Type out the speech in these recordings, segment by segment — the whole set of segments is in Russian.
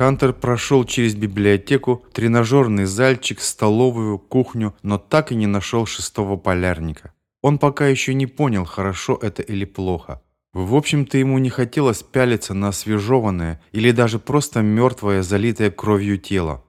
Хантер прошел через библиотеку, тренажерный зальчик, столовую, кухню, но так и не нашел шестого полярника. Он пока еще не понял, хорошо это или плохо. В общем-то, ему не хотелось пялиться на освежеванное или даже просто мертвое, залитое кровью тело.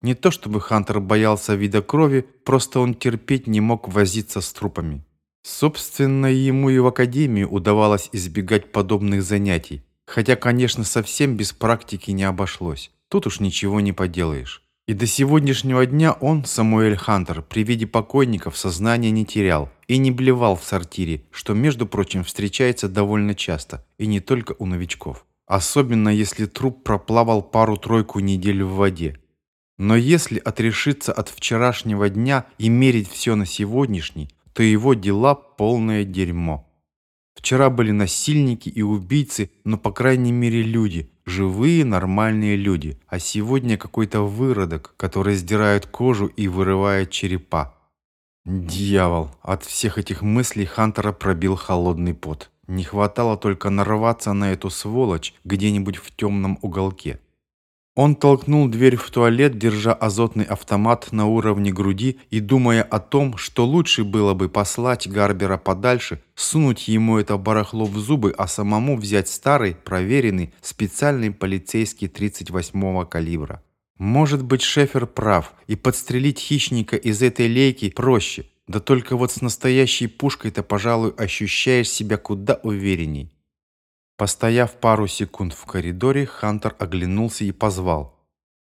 Не то чтобы Хантер боялся вида крови, просто он терпеть не мог возиться с трупами. Собственно, ему и в академии удавалось избегать подобных занятий, хотя, конечно, совсем без практики не обошлось. Тут уж ничего не поделаешь. И до сегодняшнего дня он, Самуэль Хантер, при виде покойников сознания не терял и не блевал в сортире, что, между прочим, встречается довольно часто, и не только у новичков. Особенно если труп проплавал пару-тройку недель в воде. Но если отрешиться от вчерашнего дня и мерить все на сегодняшний, то его дела полное дерьмо. Вчера были насильники и убийцы, но по крайней мере люди, живые нормальные люди, а сегодня какой-то выродок, который сдирает кожу и вырывает черепа. Дьявол! От всех этих мыслей Хантера пробил холодный пот. Не хватало только нарваться на эту сволочь где-нибудь в темном уголке. Он толкнул дверь в туалет, держа азотный автомат на уровне груди и думая о том, что лучше было бы послать Гарбера подальше, сунуть ему это барахло в зубы, а самому взять старый, проверенный, специальный полицейский 38-го калибра. Может быть, Шефер прав, и подстрелить хищника из этой лейки проще, да только вот с настоящей пушкой-то, пожалуй, ощущаешь себя куда уверенней. Постояв пару секунд в коридоре, Хантер оглянулся и позвал.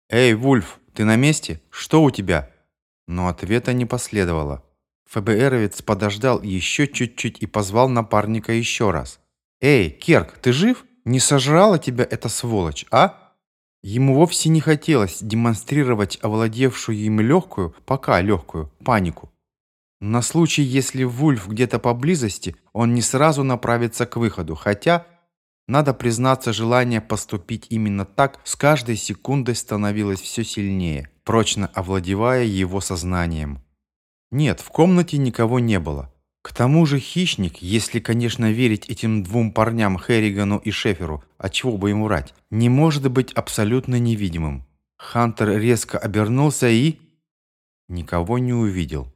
«Эй, Вульф, ты на месте? Что у тебя?» Но ответа не последовало. ФБРовец подождал еще чуть-чуть и позвал напарника еще раз. «Эй, Керк, ты жив? Не сожрала тебя эта сволочь, а?» Ему вовсе не хотелось демонстрировать овладевшую им легкую, пока легкую, панику. На случай, если Вульф где-то поблизости, он не сразу направится к выходу, хотя надо признаться, желание поступить именно так с каждой секундой становилось все сильнее, прочно овладевая его сознанием. Нет, в комнате никого не было. К тому же хищник, если, конечно, верить этим двум парням Херригану и Шеферу, а чего бы ему врать, не может быть абсолютно невидимым. Хантер резко обернулся и... Никого не увидел.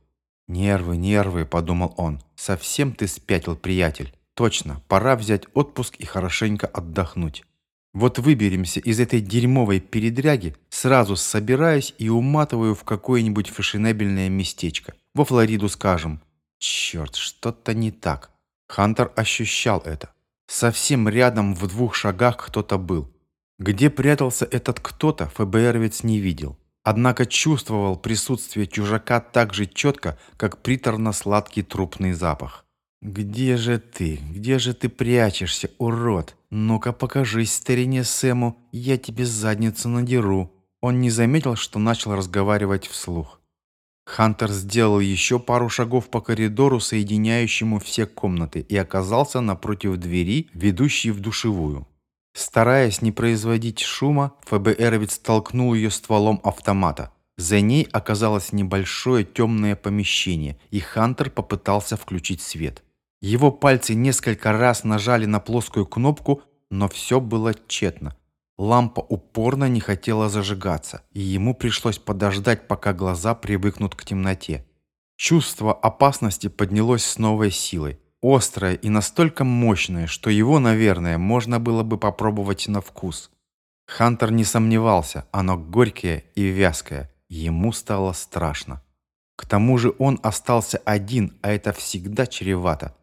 «Нервы, нервы», — подумал он. «Совсем ты спятил, приятель». Точно, пора взять отпуск и хорошенько отдохнуть. Вот выберемся из этой дерьмовой передряги, сразу собираюсь и уматываю в какое-нибудь фешенебельное местечко. Во Флориду скажем. Черт, что-то не так. Хантер ощущал это. Совсем рядом в двух шагах кто-то был. Где прятался этот кто-то, ФБРовец не видел. Однако чувствовал присутствие чужака так же четко, как приторно-сладкий трупный запах. «Где же ты? Где же ты прячешься, урод? Ну-ка покажись старине Сэму, я тебе задницу надеру». Он не заметил, что начал разговаривать вслух. Хантер сделал еще пару шагов по коридору, соединяющему все комнаты, и оказался напротив двери, ведущей в душевую. Стараясь не производить шума, ФБРовец толкнул ее стволом автомата. За ней оказалось небольшое темное помещение, и Хантер попытался включить свет. Его пальцы несколько раз нажали на плоскую кнопку, но все было тщетно. Лампа упорно не хотела зажигаться, и ему пришлось подождать, пока глаза привыкнут к темноте. Чувство опасности поднялось с новой силой. Острое и настолько мощное, что его, наверное, можно было бы попробовать на вкус. Хантер не сомневался, оно горькое и вязкое. Ему стало страшно. К тому же он остался один, а это всегда чревато.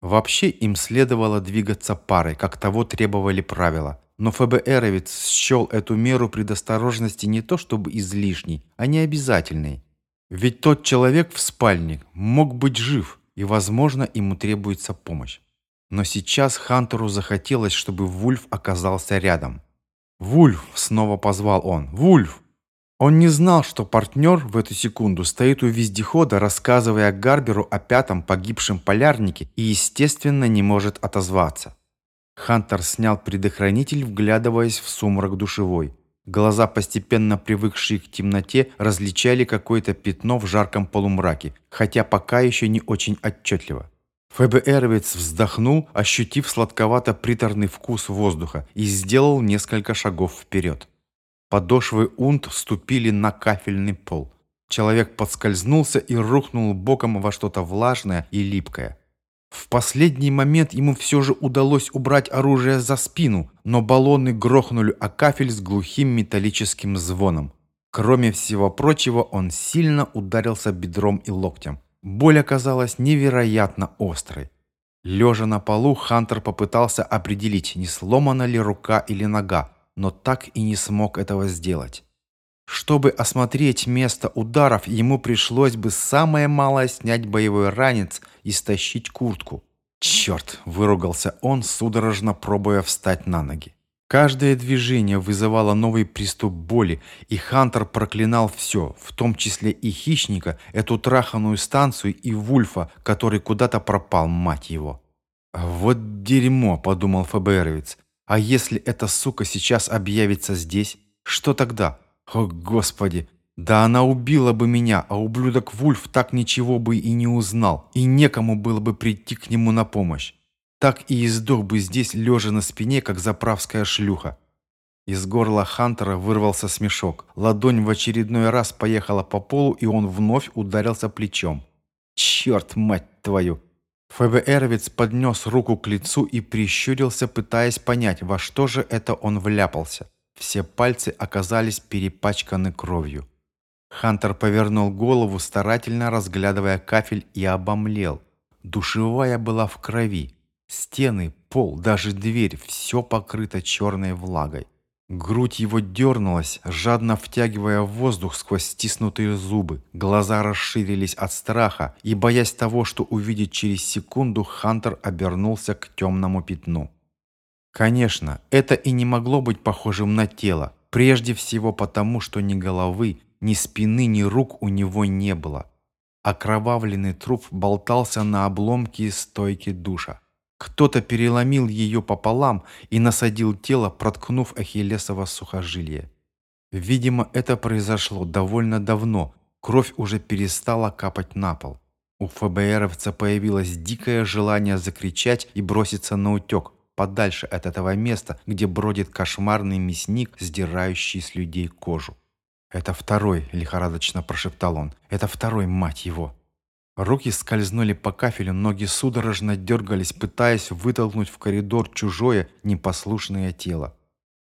Вообще им следовало двигаться парой, как того требовали правила. Но ФБРовец счел эту меру предосторожности не то чтобы излишней, а необязательной. Ведь тот человек в спальне мог быть жив, и, возможно, ему требуется помощь. Но сейчас Хантеру захотелось, чтобы Вульф оказался рядом. «Вульф!» — снова позвал он. «Вульф!» Он не знал, что партнер в эту секунду стоит у вездехода, рассказывая Гарберу о пятом погибшем полярнике и, естественно, не может отозваться. Хантер снял предохранитель, вглядываясь в сумрак душевой. Глаза, постепенно привыкшие к темноте, различали какое-то пятно в жарком полумраке, хотя пока еще не очень отчетливо. ФБРовец вздохнул, ощутив сладковато-приторный вкус воздуха, и сделал несколько шагов вперед. Подошвы унт вступили на кафельный пол. Человек подскользнулся и рухнул боком во что-то влажное и липкое. В последний момент ему все же удалось убрать оружие за спину, но баллоны грохнули о кафель с глухим металлическим звоном. Кроме всего прочего, он сильно ударился бедром и локтем. Боль оказалась невероятно острой. Лежа на полу, Хантер попытался определить, не сломана ли рука или нога, но так и не смог этого сделать. Чтобы осмотреть место ударов, ему пришлось бы самое малое снять боевой ранец и стащить куртку. «Черт!» – выругался он, судорожно пробуя встать на ноги. Каждое движение вызывало новый приступ боли, и Хантер проклинал все, в том числе и хищника, эту траханную станцию и Вульфа, который куда-то пропал, мать его. «Вот дерьмо», – подумал ФБРовец. «А если эта сука сейчас объявится здесь? Что тогда? О, Господи! Да она убила бы меня, а ублюдок Вульф так ничего бы и не узнал, и некому было бы прийти к нему на помощь. Так и издох бы здесь, лежа на спине, как заправская шлюха. Из горла Хантера вырвался смешок. Ладонь в очередной раз поехала по полу, и он вновь ударился плечом. «Черт, мать твою!» ФБРовец поднес руку к лицу и прищурился, пытаясь понять, во что же это он вляпался. Все пальцы оказались перепачканы кровью. Хантер повернул голову, старательно разглядывая кафель, и обомлел. Душевая была в крови. Стены, пол, даже дверь – все покрыто черной влагой. Грудь его дернулась, жадно втягивая воздух сквозь стиснутые зубы. Глаза расширились от страха, и, боясь того, что увидит через секунду, Хантер обернулся к темному пятну. Конечно, это и не могло быть похожим на тело, прежде всего потому, что ни головы, ни спины, ни рук у него не было. Окровавленный труп болтался на обломке стойки душа. Кто-то переломил ее пополам и насадил тело, проткнув ахиллесово сухожилие. Видимо, это произошло довольно давно, кровь уже перестала капать на пол. У ФБРовца появилось дикое желание закричать и броситься на утек, подальше от этого места, где бродит кошмарный мясник, сдирающий с людей кожу. «Это второй», — лихорадочно прошептал он. «Это второй, мать его!» Руки скользнули по кафелю, ноги судорожно дергались, пытаясь вытолкнуть в коридор чужое, непослушное тело.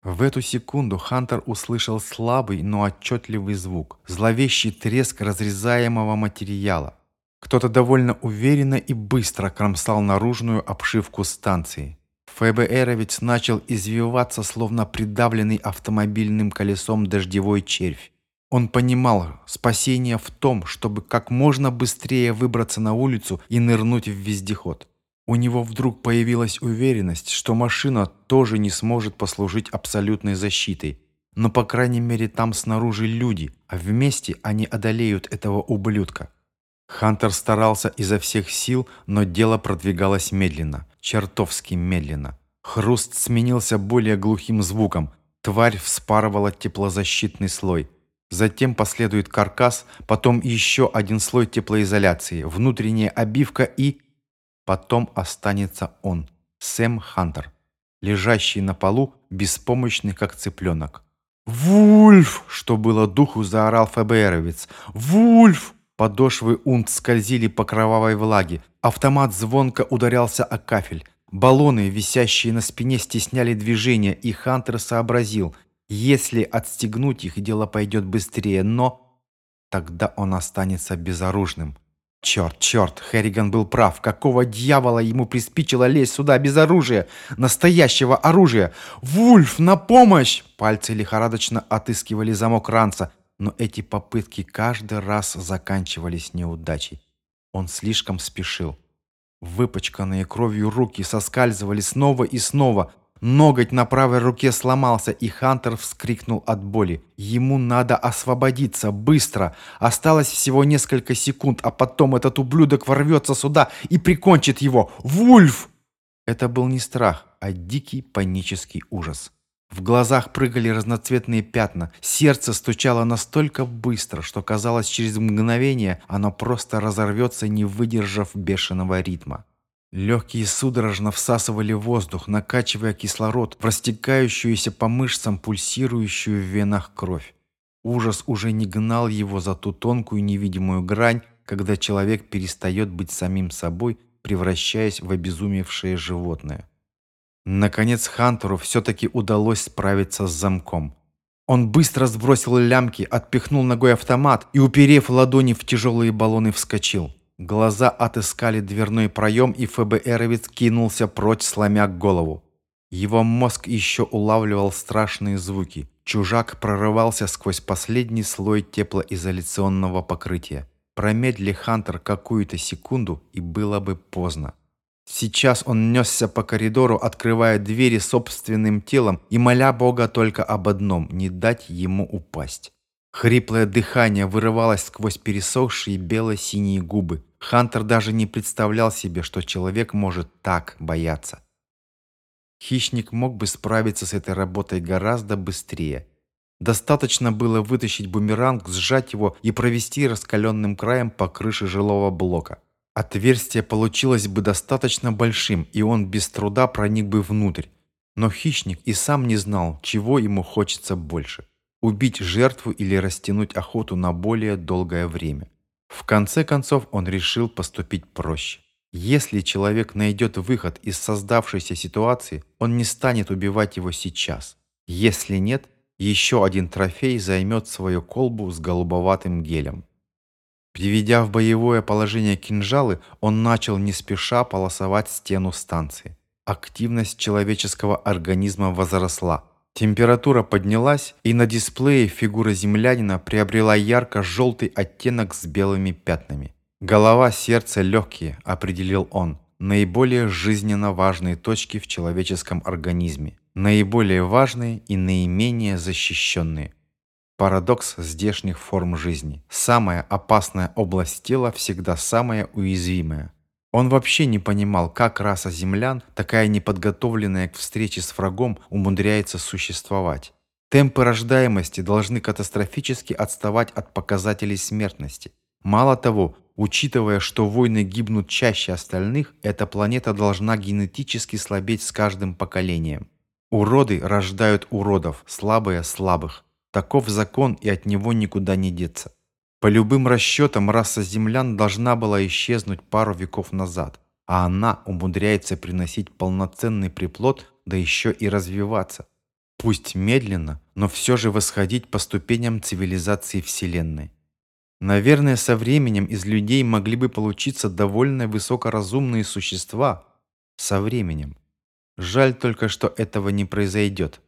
В эту секунду Хантер услышал слабый, но отчетливый звук, зловещий треск разрезаемого материала. Кто-то довольно уверенно и быстро кромсал наружную обшивку станции. ФБРовец начал извиваться, словно придавленный автомобильным колесом дождевой червь. Он понимал, спасение в том, чтобы как можно быстрее выбраться на улицу и нырнуть в вездеход. У него вдруг появилась уверенность, что машина тоже не сможет послужить абсолютной защитой. Но, по крайней мере, там снаружи люди, а вместе они одолеют этого ублюдка. Хантер старался изо всех сил, но дело продвигалось медленно, чертовски медленно. Хруст сменился более глухим звуком. Тварь вспарывала теплозащитный слой – Затем последует каркас, потом еще один слой теплоизоляции, внутренняя обивка и... Потом останется он, Сэм Хантер, лежащий на полу, беспомощный как цыпленок. «Вульф!» – что было духу, заорал ФБРовец. «Вульф!» Подошвы унт скользили по кровавой влаге. Автомат звонко ударялся о кафель. Баллоны, висящие на спине, стесняли движение, и Хантер сообразил – если отстегнуть их, дело пойдет быстрее, но... Тогда он останется безоружным. Черт, черт, Херриган был прав. Какого дьявола ему приспичило лезть сюда без оружия? Настоящего оружия! Вульф, на помощь! Пальцы лихорадочно отыскивали замок ранца, но эти попытки каждый раз заканчивались неудачей. Он слишком спешил. Выпачканные кровью руки соскальзывали снова и снова, Ноготь на правой руке сломался, и Хантер вскрикнул от боли. Ему надо освободиться, быстро. Осталось всего несколько секунд, а потом этот ублюдок ворвется сюда и прикончит его. Вульф! Это был не страх, а дикий панический ужас. В глазах прыгали разноцветные пятна, сердце стучало настолько быстро, что казалось, через мгновение оно просто разорвется, не выдержав бешеного ритма. Легкие судорожно всасывали воздух, накачивая кислород в растекающуюся по мышцам пульсирующую в венах кровь. Ужас уже не гнал его за ту тонкую невидимую грань, когда человек перестает быть самим собой, превращаясь в обезумевшее животное. Наконец Хантеру все-таки удалось справиться с замком. Он быстро сбросил лямки, отпихнул ногой автомат и, уперев ладони в тяжелые баллоны, вскочил. Глаза отыскали дверной проем, и ФБРовец кинулся прочь, сломя голову. Его мозг еще улавливал страшные звуки. Чужак прорывался сквозь последний слой теплоизоляционного покрытия. Промедли Хантер какую-то секунду, и было бы поздно. Сейчас он несся по коридору, открывая двери собственным телом и моля Бога только об одном – не дать ему упасть. Хриплое дыхание вырывалось сквозь пересохшие бело-синие губы. Хантер даже не представлял себе, что человек может так бояться. Хищник мог бы справиться с этой работой гораздо быстрее. Достаточно было вытащить бумеранг, сжать его и провести раскаленным краем по крыше жилого блока. Отверстие получилось бы достаточно большим, и он без труда проник бы внутрь. Но хищник и сам не знал, чего ему хочется больше – убить жертву или растянуть охоту на более долгое время. В конце концов он решил поступить проще. Если человек найдет выход из создавшейся ситуации, он не станет убивать его сейчас. Если нет, еще один трофей займет свою колбу с голубоватым гелем. Приведя в боевое положение кинжалы, он начал не спеша полосовать стену станции. Активность человеческого организма возросла. Температура поднялась, и на дисплее фигура землянина приобрела ярко-желтый оттенок с белыми пятнами. Голова, сердце, легкие, определил он. Наиболее жизненно важные точки в человеческом организме. Наиболее важные и наименее защищенные. Парадокс здешних форм жизни. Самая опасная область тела всегда самая уязвимая. Он вообще не понимал, как раса землян, такая неподготовленная к встрече с врагом, умудряется существовать. Темпы рождаемости должны катастрофически отставать от показателей смертности. Мало того, учитывая, что войны гибнут чаще остальных, эта планета должна генетически слабеть с каждым поколением. Уроды рождают уродов, слабые – слабых. Таков закон, и от него никуда не деться. По любым расчетам, раса землян должна была исчезнуть пару веков назад, а она умудряется приносить полноценный приплод, да еще и развиваться. Пусть медленно, но все же восходить по ступеням цивилизации Вселенной. Наверное, со временем из людей могли бы получиться довольно высокоразумные существа. Со временем. Жаль только, что этого не произойдет.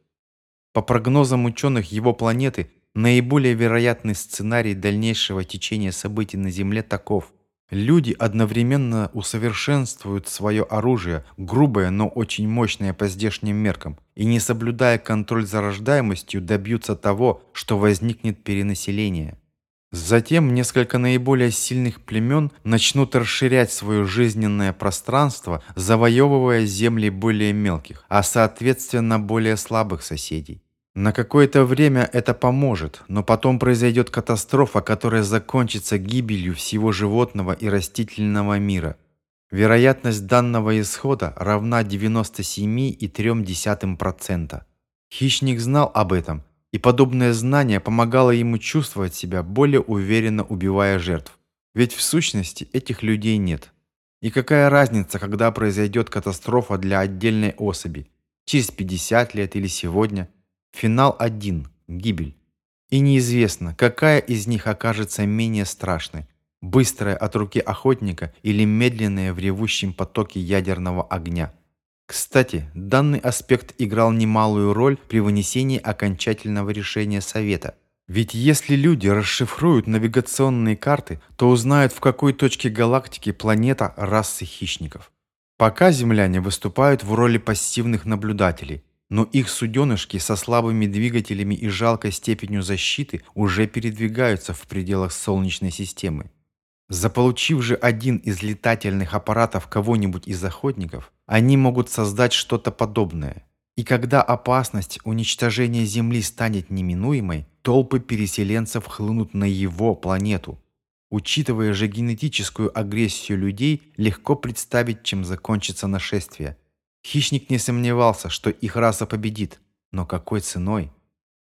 По прогнозам ученых его планеты, Наиболее вероятный сценарий дальнейшего течения событий на Земле таков. Люди одновременно усовершенствуют свое оружие, грубое, но очень мощное по здешним меркам, и не соблюдая контроль за рождаемостью, добьются того, что возникнет перенаселение. Затем несколько наиболее сильных племен начнут расширять свое жизненное пространство, завоевывая земли более мелких, а соответственно более слабых соседей. На какое-то время это поможет, но потом произойдет катастрофа, которая закончится гибелью всего животного и растительного мира. Вероятность данного исхода равна 97,3%. Хищник знал об этом, и подобное знание помогало ему чувствовать себя более уверенно, убивая жертв. Ведь в сущности этих людей нет. И какая разница, когда произойдет катастрофа для отдельной особи? Через 50 лет или сегодня – Финал один – гибель. И неизвестно, какая из них окажется менее страшной – быстрая от руки охотника или медленная в ревущем потоке ядерного огня. Кстати, данный аспект играл немалую роль при вынесении окончательного решения Совета. Ведь если люди расшифруют навигационные карты, то узнают, в какой точке галактики планета расы хищников. Пока земляне выступают в роли пассивных наблюдателей – но их суденышки со слабыми двигателями и жалкой степенью защиты уже передвигаются в пределах Солнечной системы. Заполучив же один из летательных аппаратов кого-нибудь из охотников, они могут создать что-то подобное. И когда опасность уничтожения Земли станет неминуемой, толпы переселенцев хлынут на его планету. Учитывая же генетическую агрессию людей, легко представить, чем закончится нашествие. Хищник не сомневался, что их раса победит, но какой ценой?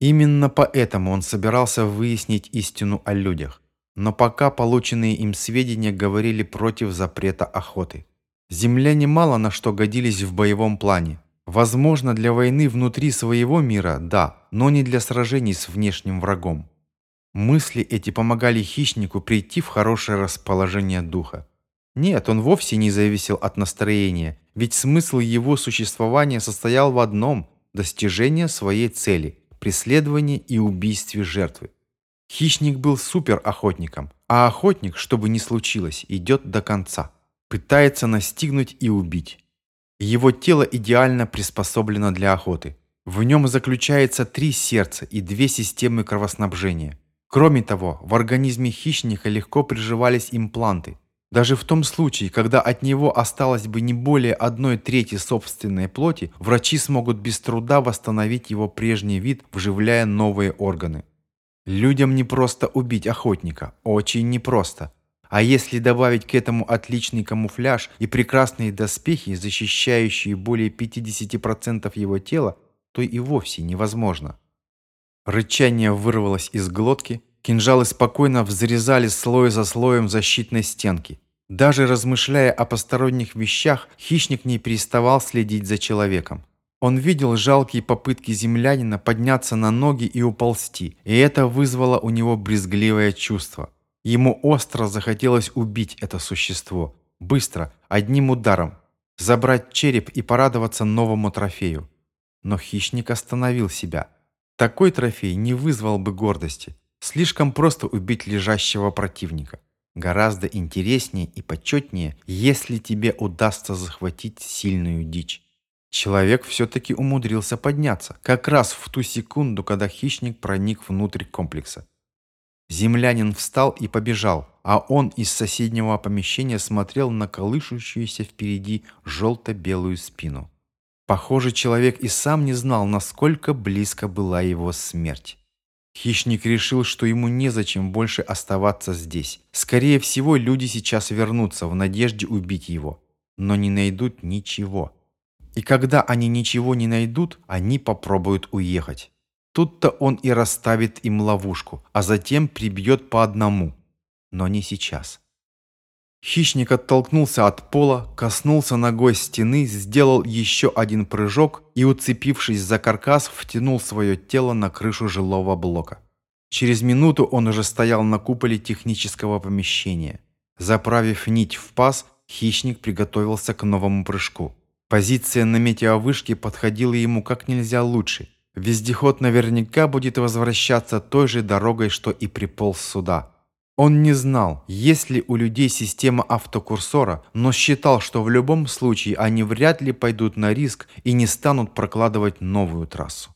Именно поэтому он собирался выяснить истину о людях. Но пока полученные им сведения говорили против запрета охоты. Земляне мало на что годились в боевом плане. Возможно, для войны внутри своего мира – да, но не для сражений с внешним врагом. Мысли эти помогали хищнику прийти в хорошее расположение духа. Нет, он вовсе не зависел от настроения, ведь смысл его существования состоял в одном – достижении своей цели – преследовании и убийстве жертвы. Хищник был суперохотником, а охотник, что бы ни случилось, идет до конца. Пытается настигнуть и убить. Его тело идеально приспособлено для охоты. В нем заключается три сердца и две системы кровоснабжения. Кроме того, в организме хищника легко приживались импланты. Даже в том случае, когда от него осталось бы не более одной трети собственной плоти, врачи смогут без труда восстановить его прежний вид, вживляя новые органы. Людям не просто убить охотника, очень непросто. А если добавить к этому отличный камуфляж и прекрасные доспехи, защищающие более 50% его тела, то и вовсе невозможно. Рычание вырвалось из глотки, кинжалы спокойно взрезали слой за слоем защитной стенки. Даже размышляя о посторонних вещах, хищник не переставал следить за человеком. Он видел жалкие попытки землянина подняться на ноги и уползти, и это вызвало у него брезгливое чувство. Ему остро захотелось убить это существо. Быстро, одним ударом. Забрать череп и порадоваться новому трофею. Но хищник остановил себя. Такой трофей не вызвал бы гордости. Слишком просто убить лежащего противника. Гораздо интереснее и почетнее, если тебе удастся захватить сильную дичь. Человек все-таки умудрился подняться, как раз в ту секунду, когда хищник проник внутрь комплекса. Землянин встал и побежал, а он из соседнего помещения смотрел на колышущуюся впереди желто-белую спину. Похоже, человек и сам не знал, насколько близко была его смерть. Хищник решил, что ему незачем больше оставаться здесь. Скорее всего, люди сейчас вернутся в надежде убить его, но не найдут ничего. И когда они ничего не найдут, они попробуют уехать. Тут-то он и расставит им ловушку, а затем прибьет по одному. Но не сейчас. Хищник оттолкнулся от пола, коснулся ногой стены, сделал еще один прыжок и, уцепившись за каркас, втянул свое тело на крышу жилого блока. Через минуту он уже стоял на куполе технического помещения. Заправив нить в паз, хищник приготовился к новому прыжку. Позиция на метеовышке подходила ему как нельзя лучше. Вездеход наверняка будет возвращаться той же дорогой, что и приполз сюда. Он не знал, есть ли у людей система автокурсора, но считал, что в любом случае они вряд ли пойдут на риск и не станут прокладывать новую трассу.